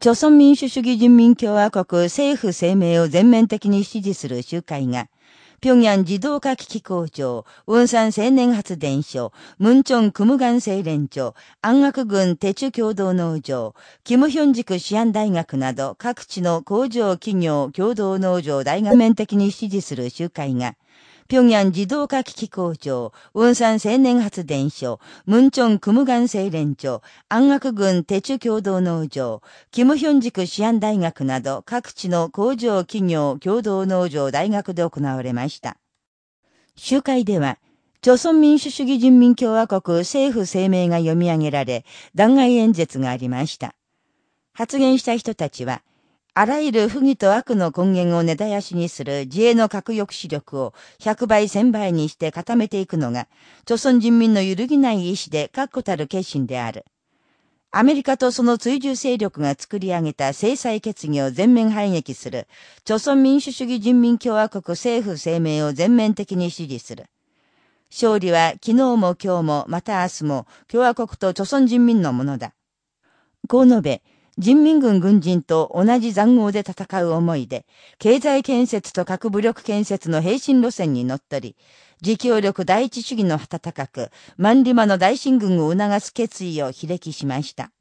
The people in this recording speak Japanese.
朝鮮民主主義人民共和国政府声明を全面的に支持する集会が、平壌自動化機器工場、雲山青年発電所、ムンチョンクムガン製連所、安楽郡テチュ共同農場、キムヒョン塾シアン大学など各地の工場企業共同農場大学面的に支持する集会が、平壌自動化機器工場、雲山青年発電所、ムンチョンクムガン製連所、安楽郡テチュ共同農場、キムヒョン塾シアン大学など各地の工場企業共同農場大学で行われました。集会では、朝鮮民主主義人民共和国政府声明が読み上げられ、弾劾演説がありました。発言した人たちは、あらゆる不義と悪の根源を根絶やしにする自衛の核抑止力を100倍1000倍にして固めていくのが、朝鮮人民の揺るぎない意志で確固たる決心である。アメリカとその追従勢力が作り上げた制裁決議を全面排撃する、朝鮮民主主義人民共和国政府声明を全面的に支持する。勝利は昨日も今日もまた明日も共和国と朝鮮人民のものだ。こう述べ、人民軍軍人と同じ残壕で戦う思いで、経済建設と核武力建設の平身路線に乗っ取り、自強力第一主義の旗高く、万里馬の大進軍を促す決意を悲劇しました。